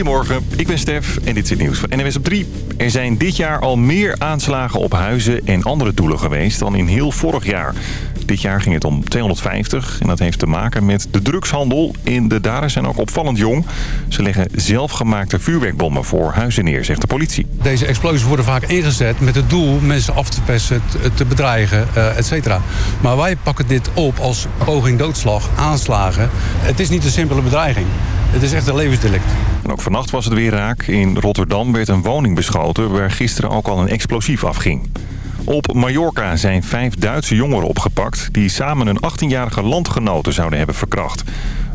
Goedemorgen, ik ben Stef en dit is het nieuws van NWS op 3. Er zijn dit jaar al meer aanslagen op huizen en andere doelen geweest dan in heel vorig jaar. Dit jaar ging het om 250 en dat heeft te maken met de drugshandel. En de daders zijn ook opvallend jong. Ze leggen zelfgemaakte vuurwerkbommen voor huizen neer, zegt de politie. Deze explosies worden vaak ingezet met het doel mensen af te pesten, te bedreigen, uh, et cetera. Maar wij pakken dit op als poging doodslag, aanslagen. Het is niet een simpele bedreiging. Het is echt een levensdelict. En ook vannacht was het weer raak. In Rotterdam werd een woning beschoten waar gisteren ook al een explosief afging. Op Mallorca zijn vijf Duitse jongeren opgepakt... die samen een 18-jarige landgenote zouden hebben verkracht.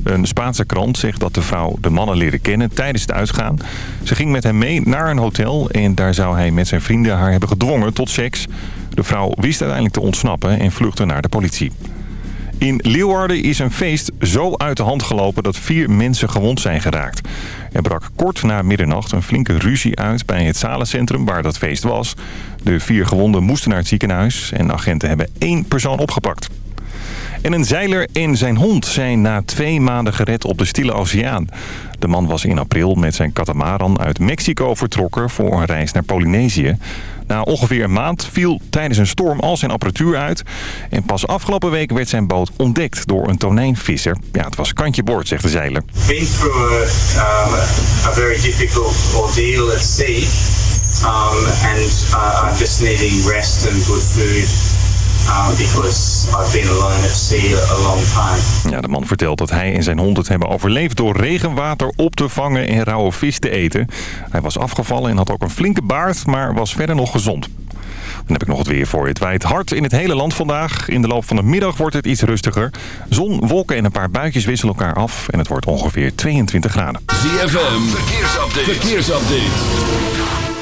Een Spaanse krant zegt dat de vrouw de mannen leerde kennen tijdens het uitgaan. Ze ging met hem mee naar een hotel... en daar zou hij met zijn vrienden haar hebben gedwongen tot seks. De vrouw wist uiteindelijk te ontsnappen en vluchtte naar de politie. In Leeuwarden is een feest zo uit de hand gelopen dat vier mensen gewond zijn geraakt. Er brak kort na middernacht een flinke ruzie uit bij het zalencentrum waar dat feest was. De vier gewonden moesten naar het ziekenhuis en agenten hebben één persoon opgepakt. En een zeiler en zijn hond zijn na twee maanden gered op de Stille Oceaan. De man was in april met zijn katamaran uit Mexico vertrokken voor een reis naar Polynesië. Na ongeveer een maand viel tijdens een storm al zijn apparatuur uit. En pas afgelopen week werd zijn boot ontdekt door een tonijnvisser. Ja, het was kantje boord, zegt de zeiler. Been through a, um, a very difficult ordeal at sea. Um, and uh, just needing rest and good food because I've been alone at sea a long time. Ja, de man vertelt dat hij en zijn hond het hebben overleefd door regenwater op te vangen en rauwe vis te eten. Hij was afgevallen en had ook een flinke baard, maar was verder nog gezond. Dan heb ik nog het weer voor je. Het waait hard in het hele land vandaag. In de loop van de middag wordt het iets rustiger. Zon, wolken en een paar buitjes wisselen elkaar af. En het wordt ongeveer 22 graden. ZFM, verkeersupdate. verkeersupdate.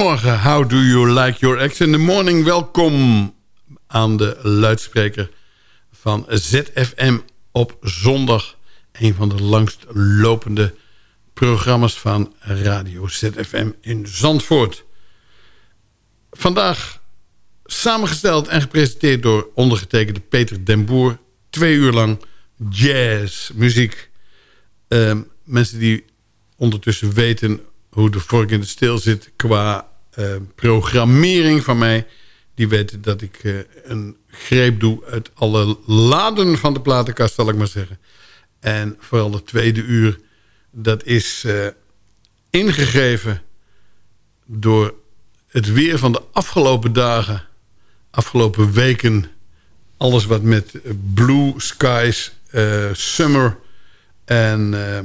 Goedemorgen, how do you like your ex in the morning? Welkom aan de luidspreker van ZFM op zondag. Een van de langst lopende programma's van Radio ZFM in Zandvoort. Vandaag samengesteld en gepresenteerd door ondergetekende Peter den Boer. Twee uur lang jazz, muziek. Ehm, mensen die ondertussen weten hoe de vork in de steel zit qua programmering van mij. Die weten dat ik eh, een greep doe uit alle laden van de platenkast, zal ik maar zeggen. En vooral de tweede uur, dat is eh, ingegeven door het weer van de afgelopen dagen, afgelopen weken. Alles wat met blue skies, eh, summer en eh,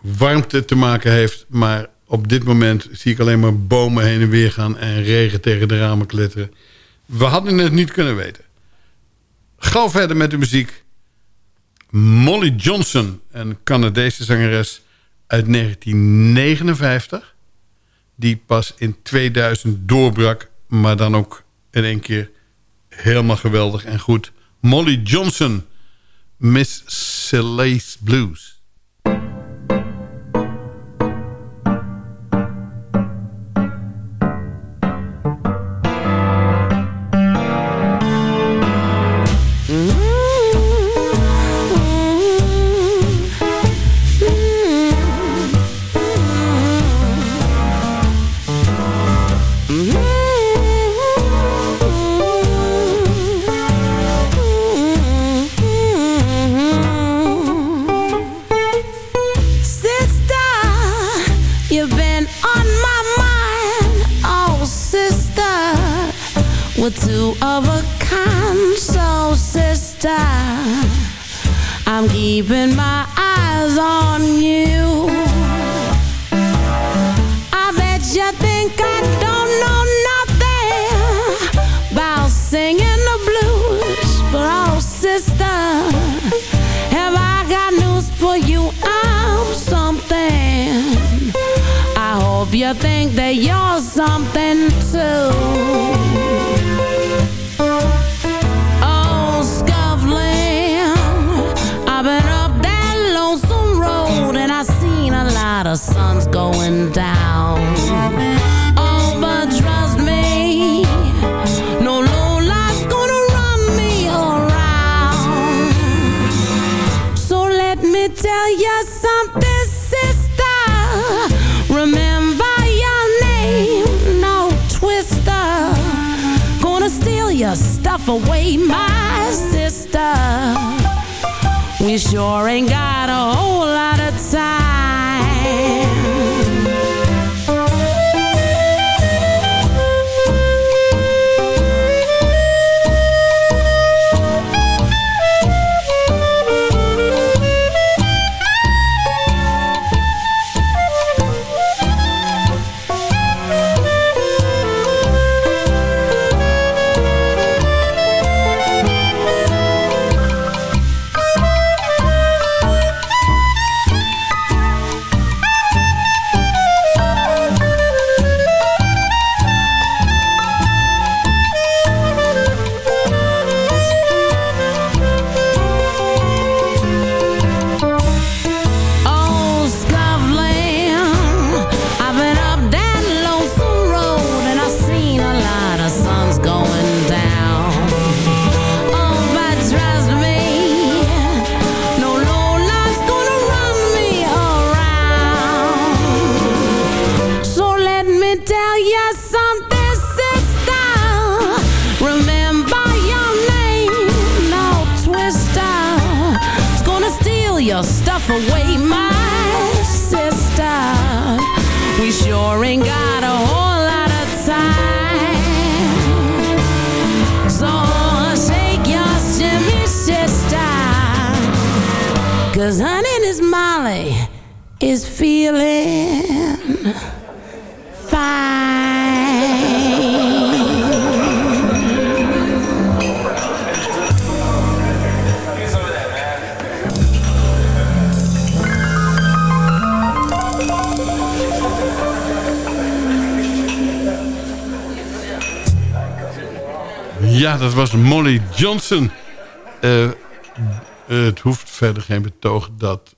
warmte te maken heeft. Maar op dit moment zie ik alleen maar bomen heen en weer gaan... en regen tegen de ramen kletteren. We hadden het niet kunnen weten. Gauw verder met de muziek. Molly Johnson, een Canadese zangeres uit 1959... die pas in 2000 doorbrak... maar dan ook in één keer helemaal geweldig en goed. Molly Johnson, Miss Celeste Blues. Of a. So, sister, I'm keeping my eyes on you. I bet you think I don't know nothing about singing the blues, but oh, sister, have I got news for you? I'm something. I hope you think that you're something too. Away, my sister. We sure ain't got a whole lot of time. Molly Johnson. Eh, het hoeft verder geen betoog dat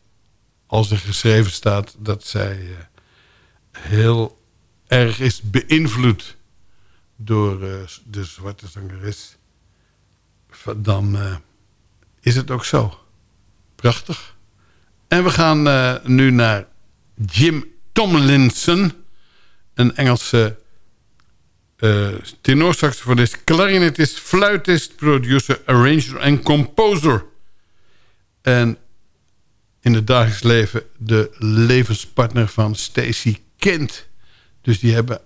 als er geschreven staat... dat zij eh, heel erg is beïnvloed door eh, de zwarte zangeres... dan is het ook zo. Prachtig. En we gaan nu naar Jim Tomlinson... een Engelse uh, tenorsaxofonist, clarinetist, fluitist, producer, arranger en composer. En in het dagelijks leven de levenspartner van Stacy Kent. Dus die hebben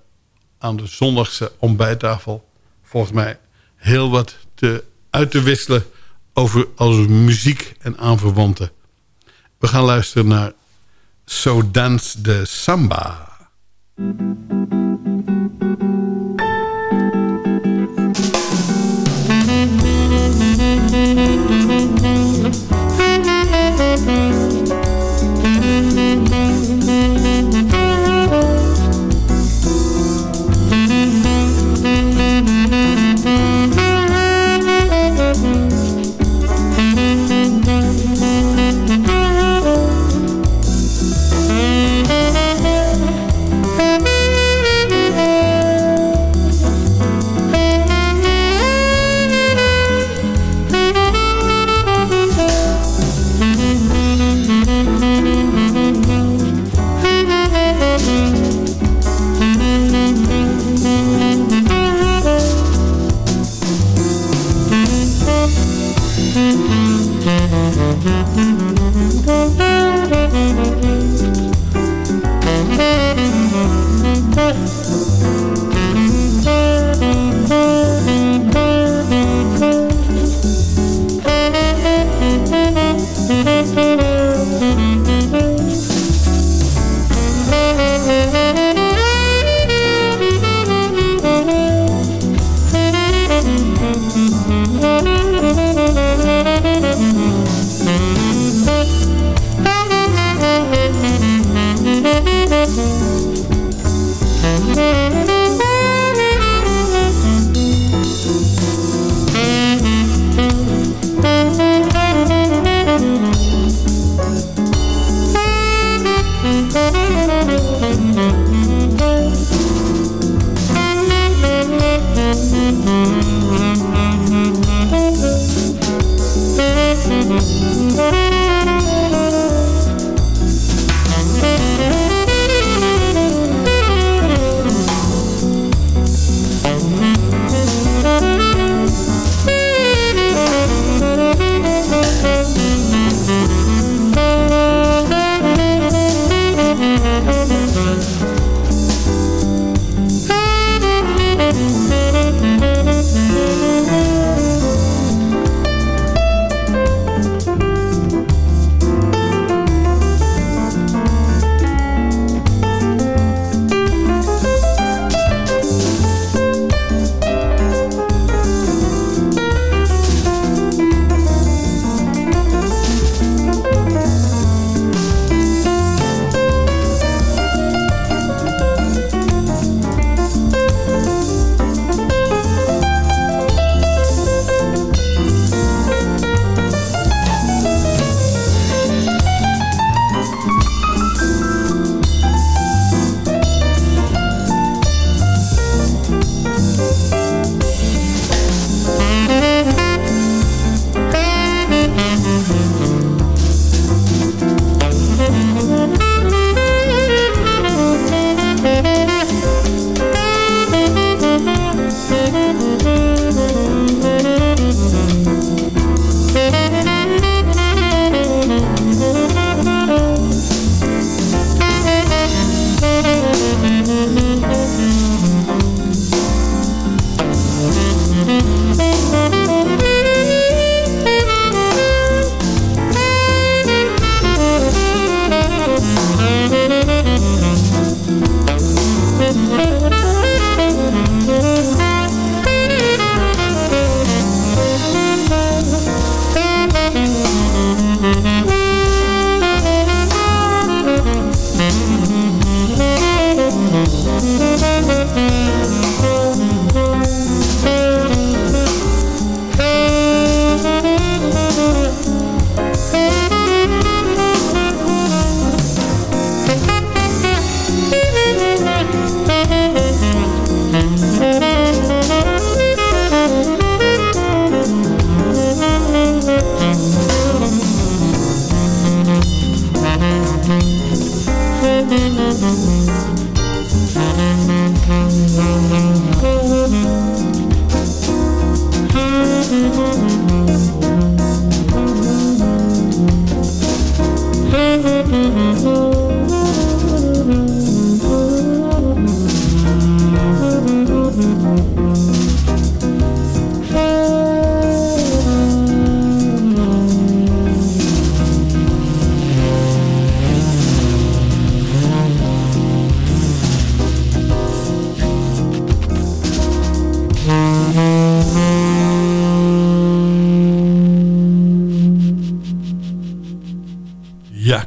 aan de zondagse ontbijttafel volgens mij heel wat te, uit te wisselen over als muziek en aanverwanten. We gaan luisteren naar So Dance de Samba.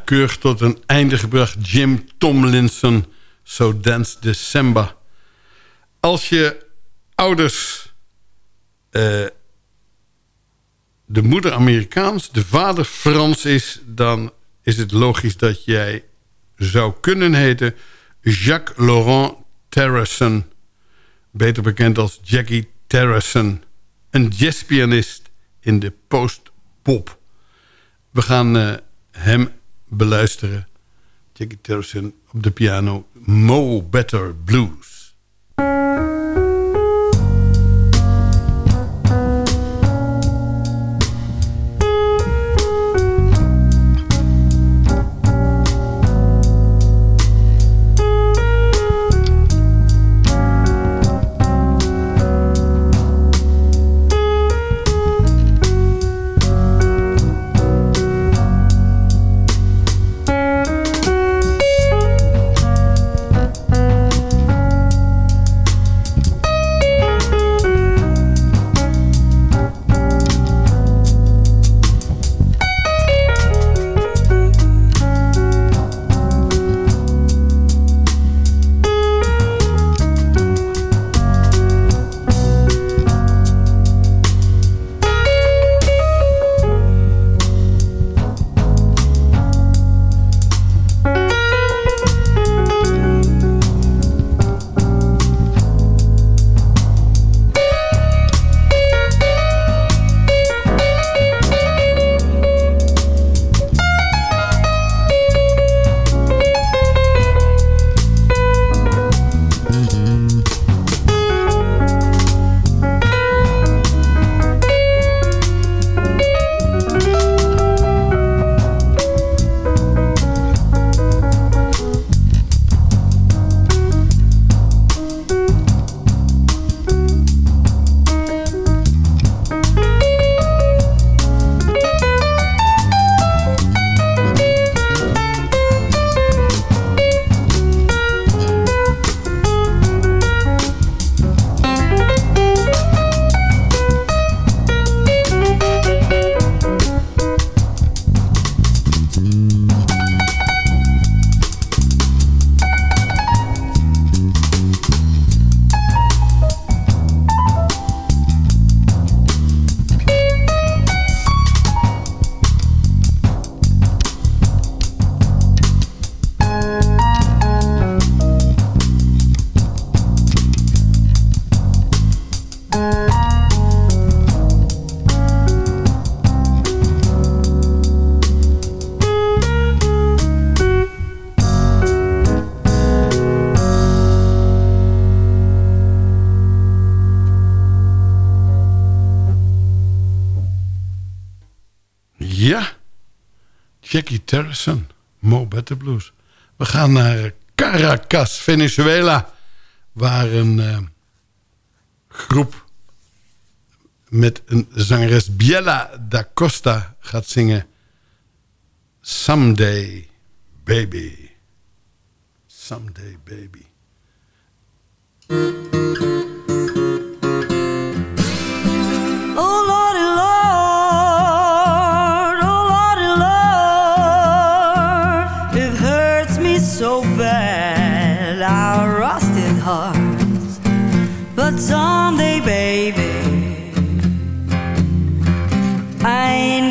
Keurig tot een einde gebracht. Jim Tomlinson, So Dance December. Als je ouders... eh, de moeder Amerikaans, de vader Frans is... dan is het logisch dat jij zou kunnen heten... Jacques Laurent Terrasson. Beter bekend als Jackie Terrasson. Een jazzpianist in de post-pop. We gaan eh, hem beluisteren. Jackie Terrasson op de piano. Mo Better Blues. Terrasson, Mo Better Blues. We gaan naar Caracas, Venezuela. Waar een eh, groep met een zangeres Biela da Costa gaat zingen... Someday Baby. Someday Baby. Hurts me so bad, our rusted hearts. But someday, baby, I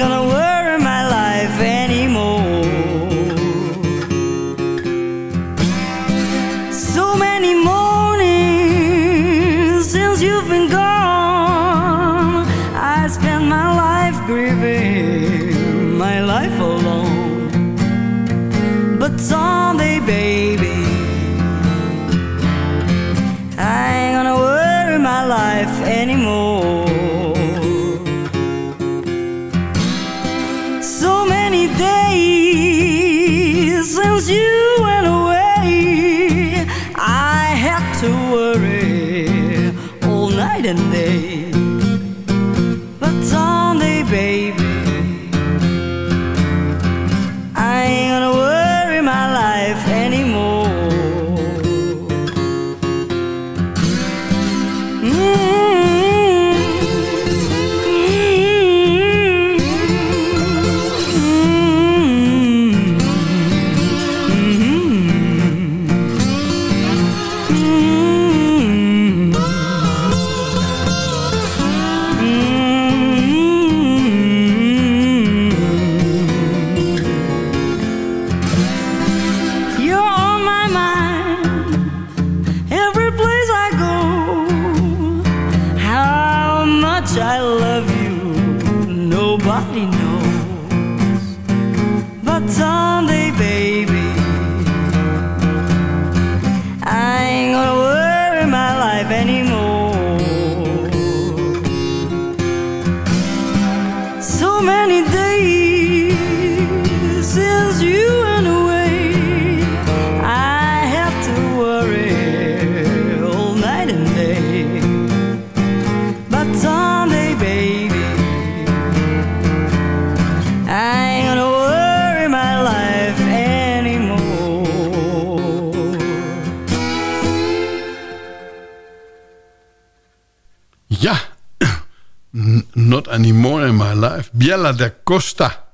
Anymore in My Life. Biella da Costa.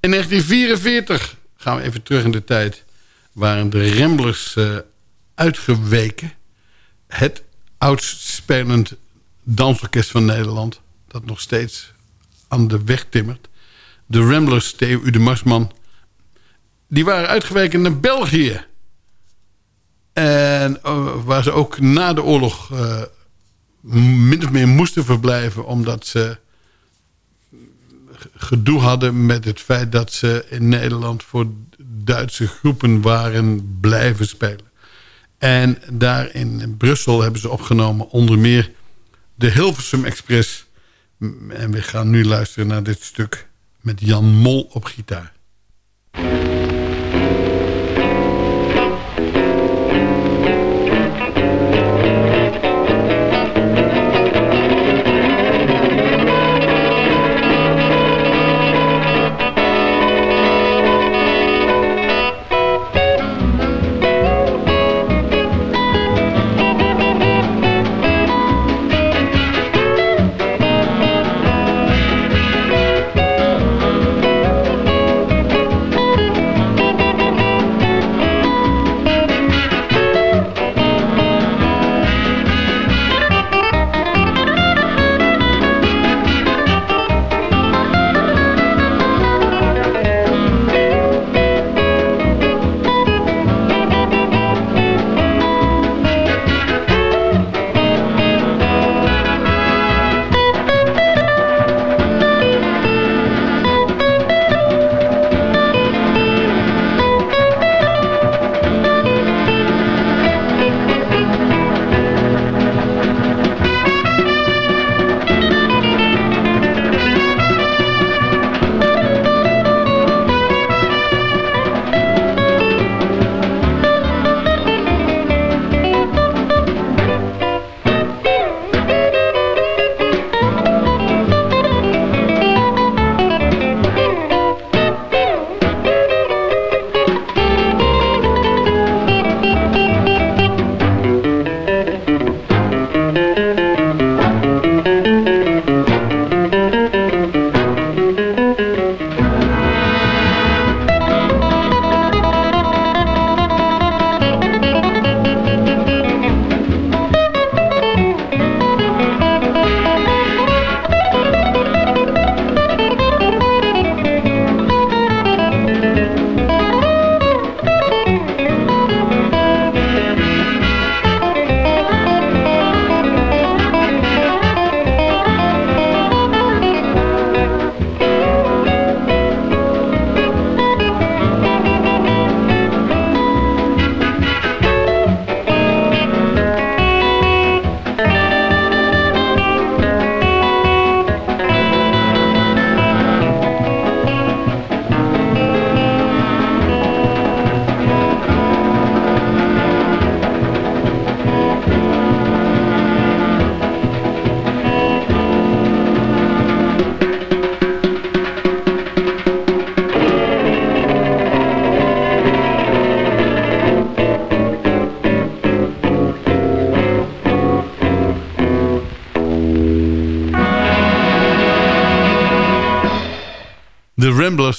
In 1944, gaan we even terug in de tijd... waren de Ramblers eh, uitgeweken. Het oudst spelend dansorkest van Nederland... dat nog steeds aan de weg timmert. De Ramblers, Theo U de Marsman... die waren uitgeweken naar België... En eh, waar ze ook na de oorlog eh, min of meer moesten verblijven... omdat ze gedoe hadden met het feit dat ze in Nederland... voor Duitse groepen waren blijven spelen. En daar in Brussel hebben ze opgenomen onder meer de Hilversum Express. En we gaan nu luisteren naar dit stuk met Jan Mol op gitaar.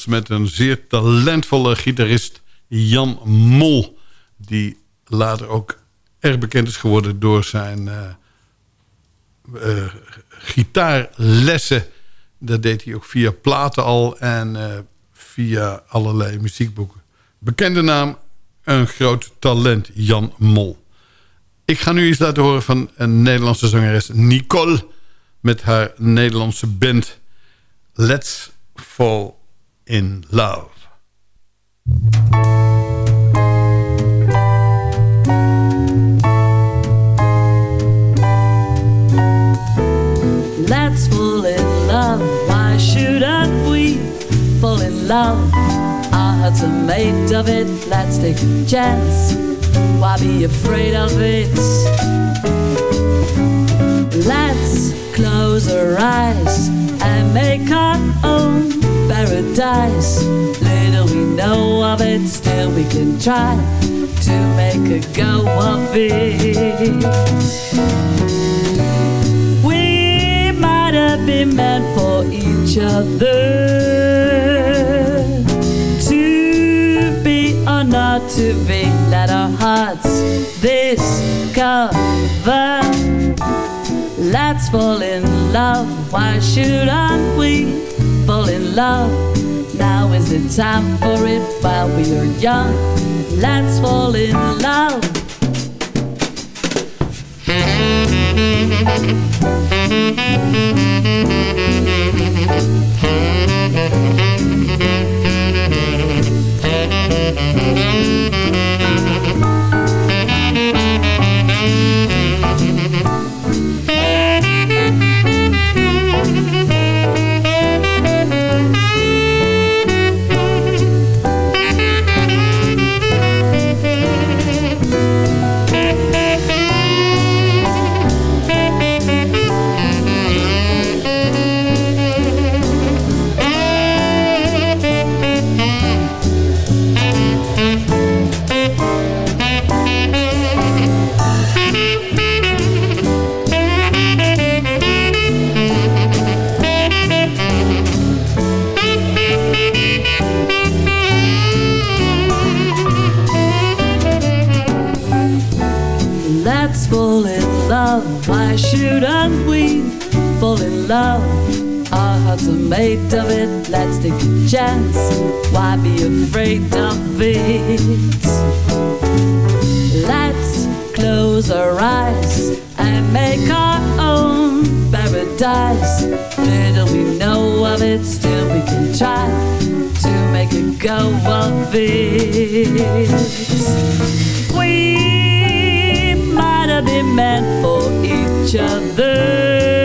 Met een zeer talentvolle gitarist Jan Mol. Die later ook erg bekend is geworden door zijn eh, eh, gitaarlessen. Dat deed hij ook via platen al en eh, via allerlei muziekboeken. Bekende naam, een groot talent, Jan Mol. Ik ga nu iets laten horen van een Nederlandse zangeres Nicole... met haar Nederlandse band Let's Fall in Love. Let's fall in love. Why shouldn't we fall in love? Our hearts are made of it. Let's take a chance. Why be afraid of it? Let's close our eyes and make our own paradise. Little we know of it, still we can try to make a go of it. We might have been meant for each other to be or not to be. Let our hearts discover. Let's fall in love. Why shouldn't we fall in love? Now is the time for it while we are young. Let's fall in love. Love? Our hearts are made of it. Let's take a chance. Why be afraid of it? Let's close our eyes and make our own paradise. Little we know of it, still we can try to make a go of it. We might have been meant for each other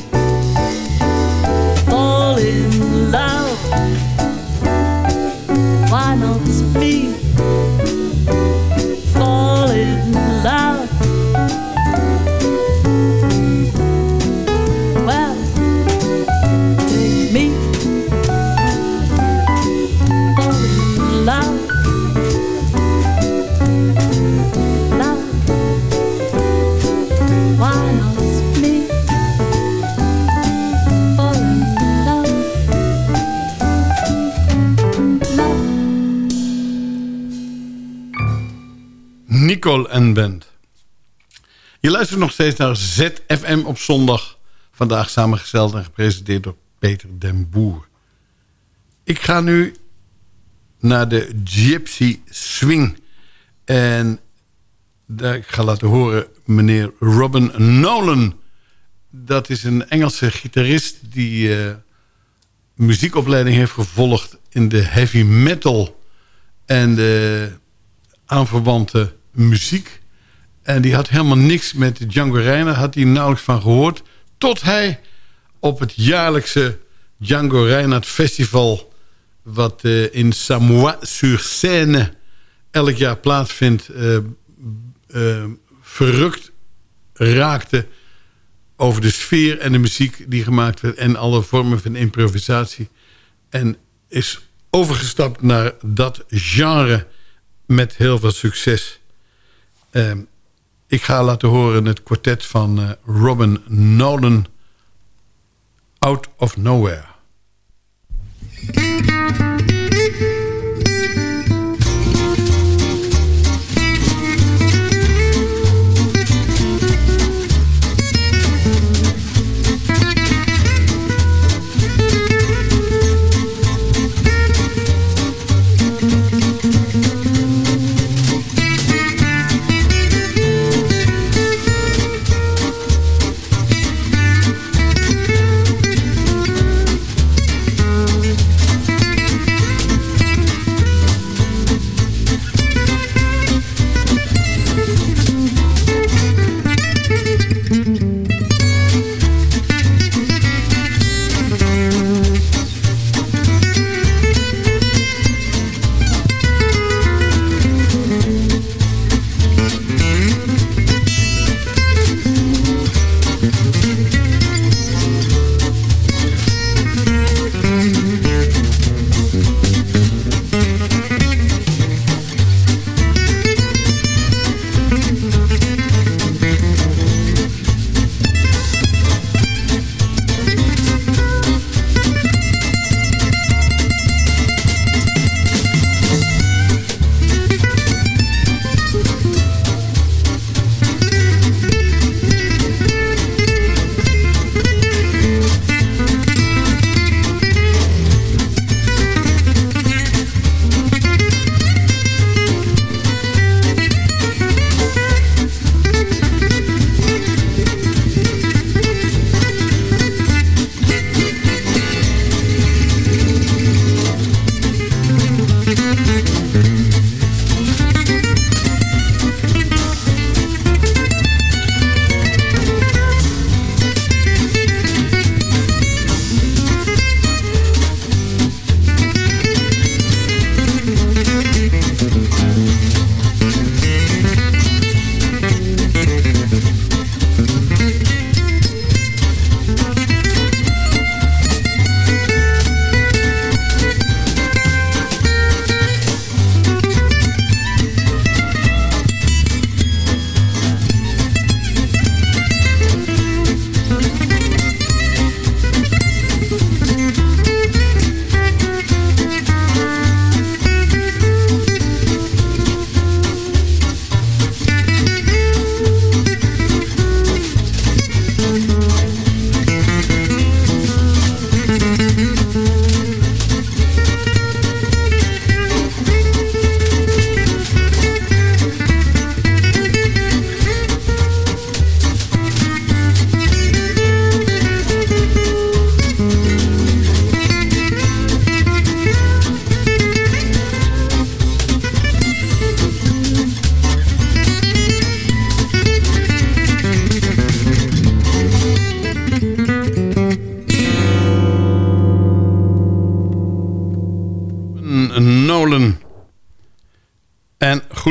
En Band. Je luistert nog steeds naar ZFM op zondag. Vandaag samengesteld en gepresenteerd door Peter den Boer. Ik ga nu naar de Gypsy Swing. En daar, ik ga laten horen meneer Robin Nolan. Dat is een Engelse gitarist die eh, muziekopleiding heeft gevolgd... in de heavy metal en de aanverwante muziek. En die had helemaal niks met Django Reinhardt, had hij nauwelijks van gehoord. Tot hij op het jaarlijkse Django Reinhardt Festival... wat eh, in Samois-sur-Seine elk jaar plaatsvindt... eh, verrukt raakte over de sfeer en de muziek die gemaakt werd... en alle vormen van improvisatie. En is overgestapt naar dat genre met heel veel succes. Ehm, ik ga laten horen het kwartet van eh, Robin Nolan... Out of Nowhere.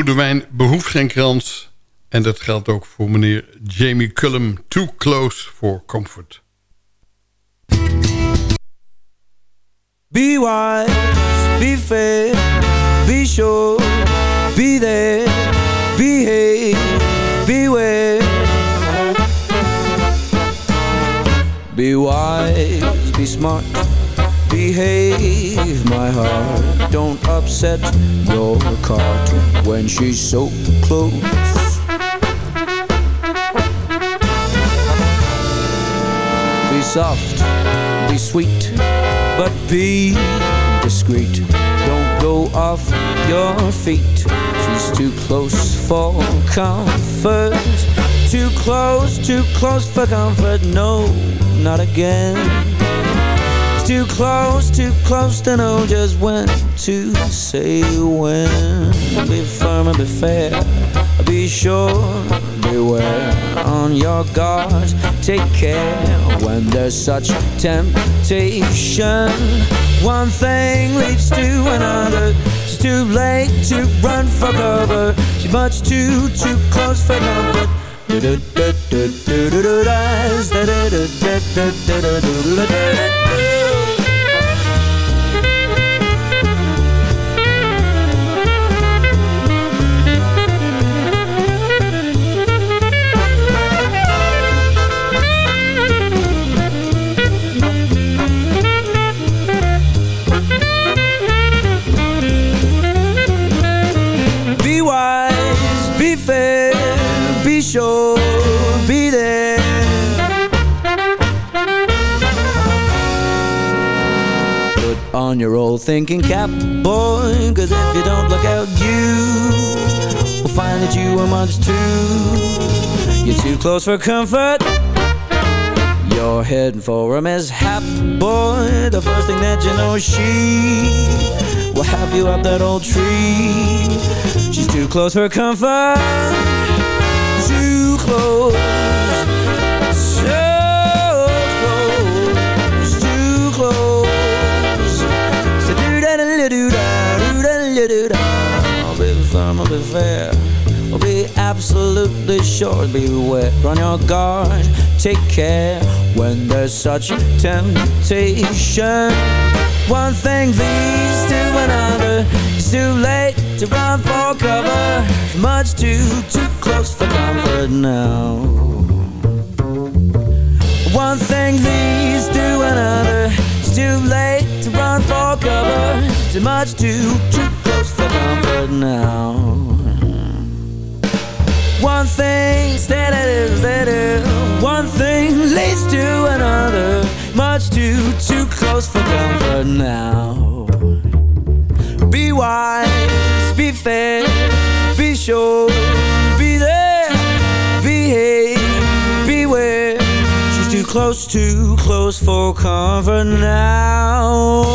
Goede wijn behoeft geen krans. En dat geldt ook voor meneer Jamie Cullum. Too close for comfort. Be wise, be fair, be sure, be there, behave, beware. Be wise, be smart, behave, my heart. Don't upset your cart when she's so close. Be soft, be sweet, but be discreet. Don't go off your feet. She's too close for comfort. Too close, too close for comfort. No, not again. Too close, too close to know just when to say when. Be firm and be fair. Be sure, beware on your guard. Take care when there's such temptation. One thing leads to another. It's too late to run for cover. Too much too, too close for comfort. Be on your old thinking cap, boy, cause if you don't look out, you will find that you are much too. You're too close for comfort. You're heading for a mishap, boy. The first thing that you know, she will have you up that old tree. She's too close for comfort. Too close. Fair. I'll be absolutely sure. Beware on your guard. Take care when there's such temptation. One thing leads to another. It's too late to run for cover. Much too, too close for comfort now. One thing leads to another. It's too late to run for cover. Too much too, too close for comfort now. One thing, steady, steady. One thing leads to another. Much too, too close for comfort now. Be wise, be fair, be sure, be there, behave, beware. She's too close, too close for comfort now.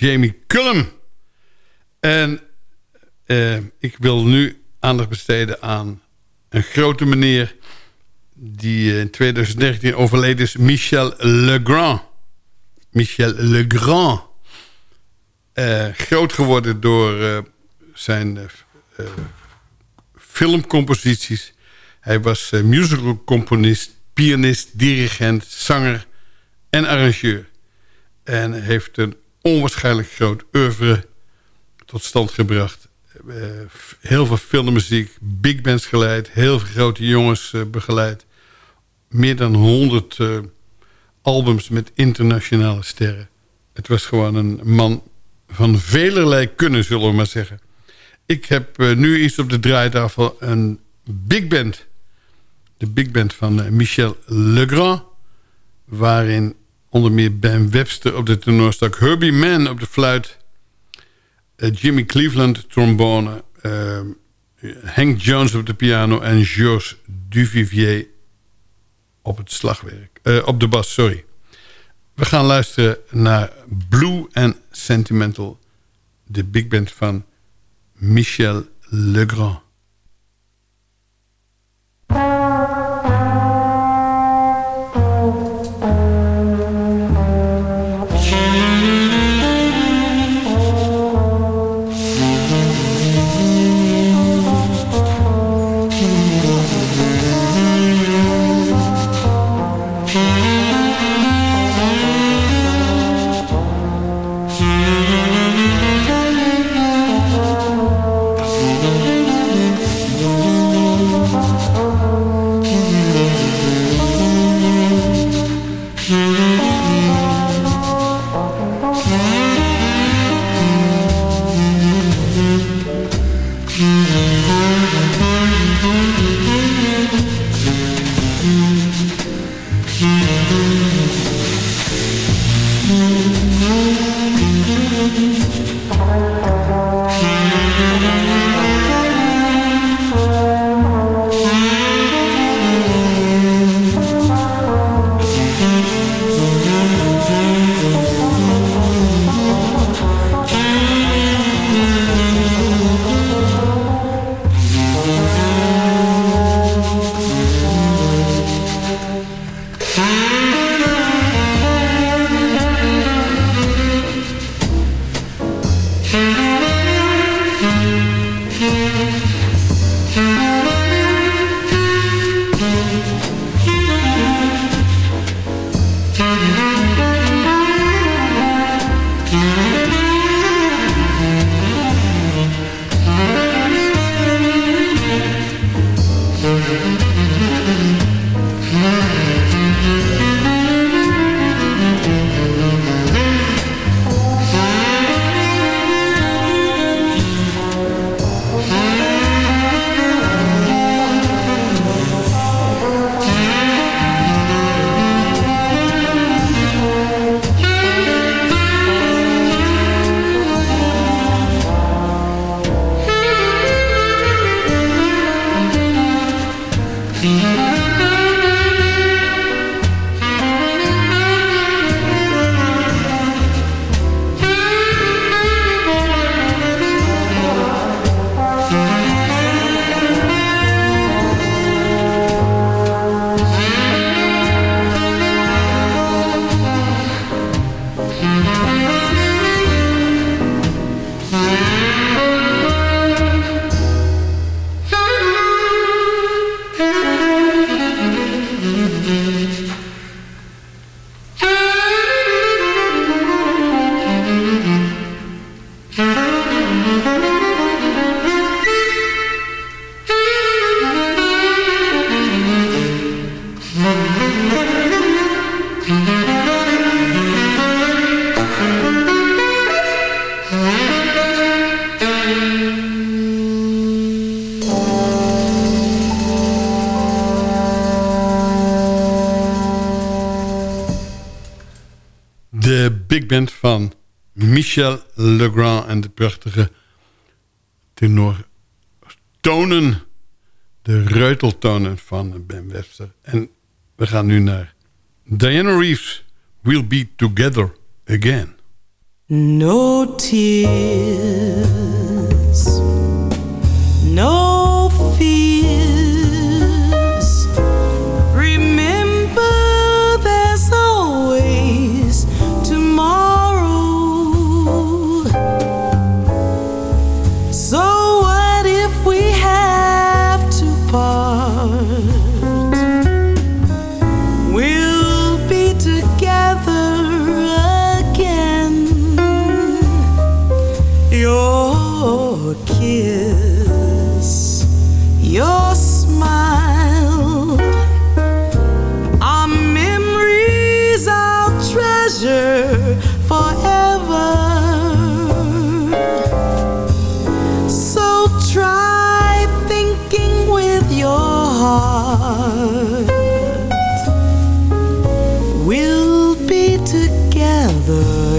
Jamie Cullum. En eh, ik wil nu aandacht besteden aan een grote meneer... die in 2019 overleden is, Michel Legrand. Michel Legrand. Eh, groot geworden door eh, zijn eh, eh, filmcomposities. Hij was eh, musicalcomponist, pianist, dirigent, zanger en arrangeur. En heeft een onwaarschijnlijk groot oeuvre tot stand gebracht. Eh, heel veel filmmuziek, big bands geleid, heel veel grote jongens eh, begeleid. Meer dan 100 eh, albums met internationale sterren. Het was gewoon een man van velerlei kunnen, zullen we maar zeggen. Ik heb nu iets op de draaitafel, een big band. De big band van Michel Legrand. Waarin onder meer Ben Webster op de tenor stak. Herbie Mann op de fluit. eh, Jimmy Cleveland trombone. eh, Hank Jones op de piano. En Georges Duvivier op het slagwerk. eh, op de bas, sorry. We gaan luisteren naar Blue and Sentimental. De big band van Michel Legrand. Thank. Michel Legrand en de prachtige tenor tonen. De reuteltonen van Ben Webster. En we gaan nu naar Diana Reeves. We'll be together again. No tears.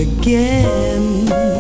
again.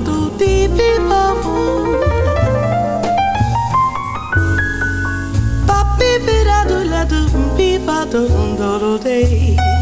Do dee dee ba boo. Ba bee bee da do la do bee ba do do.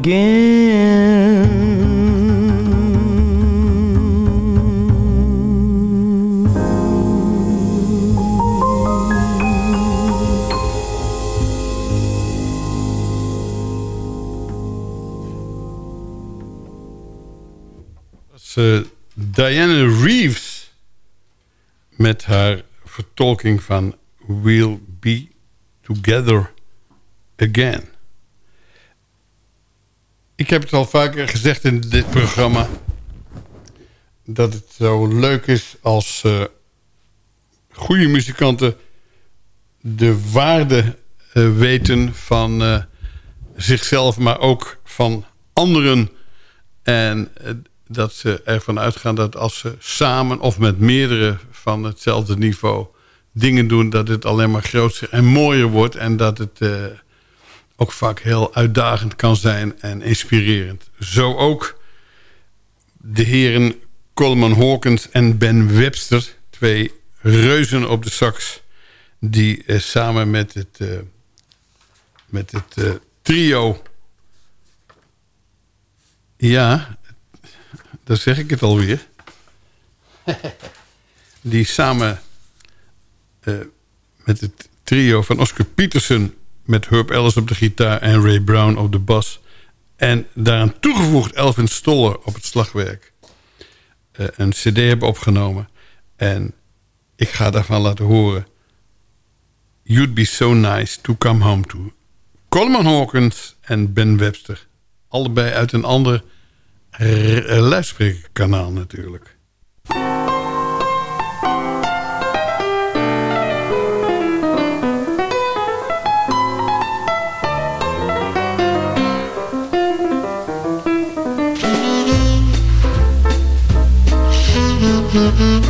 Again. Eh, Diana Reeves met haar vertolking van We'll Be Together Again. Ik heb het al vaker gezegd in dit programma... dat het zo leuk is als eh, goede muzikanten... de waarde eh, weten van eh, zichzelf, maar ook van anderen... En dat ze ervan uitgaan dat als ze samen of met meerdere van hetzelfde niveau dingen doen... dat het alleen maar groter en mooier wordt. En dat het ook vaak heel uitdagend kan zijn en inspirerend. Zo ook de heren Coleman Hawkins en Ben Webster. Twee reuzen op de sax. Die eh, samen met het, eh, met het eh, trio... Ja, dan zeg ik het alweer. Die samen met het trio van Oscar Peterson... met Herb Ellis op de gitaar en Ray Brown op de bas... en daaraan toegevoegd Elvin Stoller op het slagwerk... eh, een cd hebben opgenomen. En ik ga daarvan laten horen... You'd be so nice to come home to. Coleman Hawkins en Ben Webster. Allebei uit een ander eh, luidsprekerkanaal natuurlijk. Mm-hmm.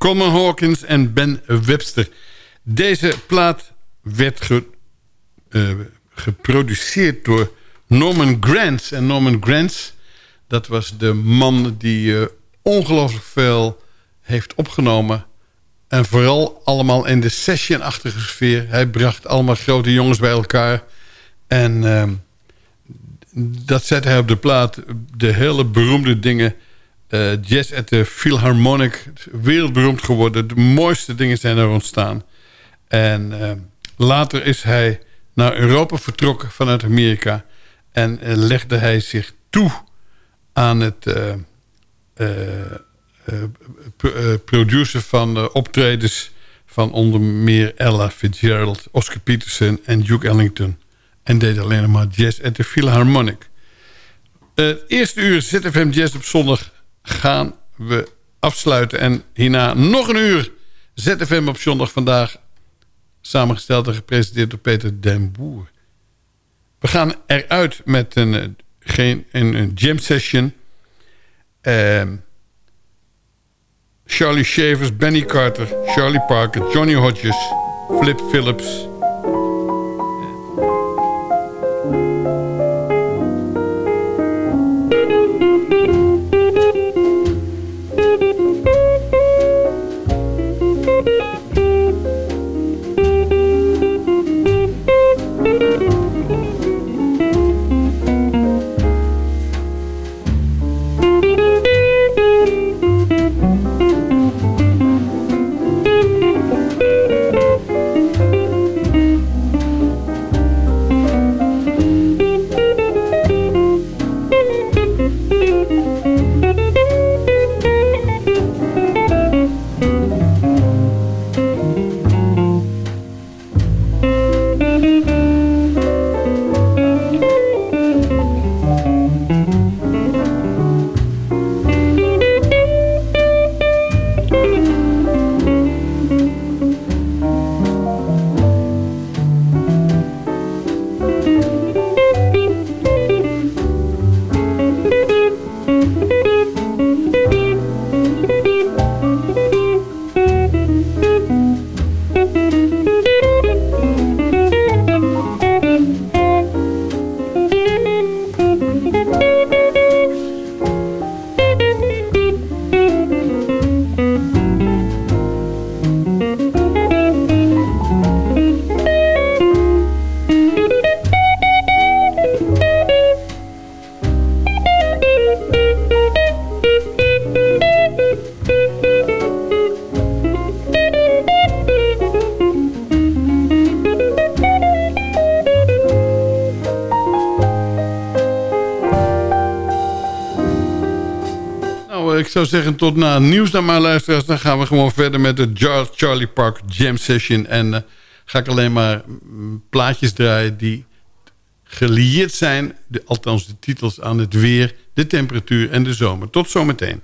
Coleman Hawkins en Ben Webster. Deze plaat werd eh, geproduceerd door Norman Granz. En Norman Granz, dat was de man die eh, ongelooflijk veel heeft opgenomen. En vooral allemaal in de session-achtige sfeer. Hij bracht allemaal grote jongens bij elkaar. En ehm, dat zette hij op de plaat. De hele beroemde dingen. Eh, jazz at the Philharmonic. Wereldberoemd geworden. De mooiste dingen zijn er ontstaan. En eh, later is hij naar Europa vertrokken vanuit Amerika. En eh, legde hij zich toe aan het eh, eh, eh, p- eh, producer van optredens... van onder meer Ella Fitzgerald, Oscar Peterson en Duke Ellington. En deed alleen maar jazz at the Philharmonic. Het eerste uur ZFM Jazz op zondag gaan we afsluiten. En hierna nog een uur ZFM op zondag vandaag. Samengesteld en gepresenteerd door Peter Den Boer. We gaan eruit met een, eh, geen, een, een jam session. Ehm, Charlie Shavers, Benny Carter, Charlie Parker, Johnny Hodges, Flip Phillips... zeggen tot na het nieuws dan maar luisteraars. Dan gaan we gewoon verder met de Charlie Park Jam Session. En eh, ga ik alleen maar mm, plaatjes draaien die gelieerd zijn. De, althans de titels aan het weer, de temperatuur en de zomer. Tot zometeen.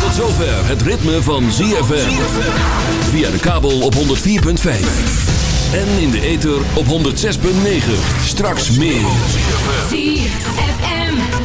Tot zover het ritme van ZFM. Via de kabel op 104.5. En in de ether op 106.9. Straks meer.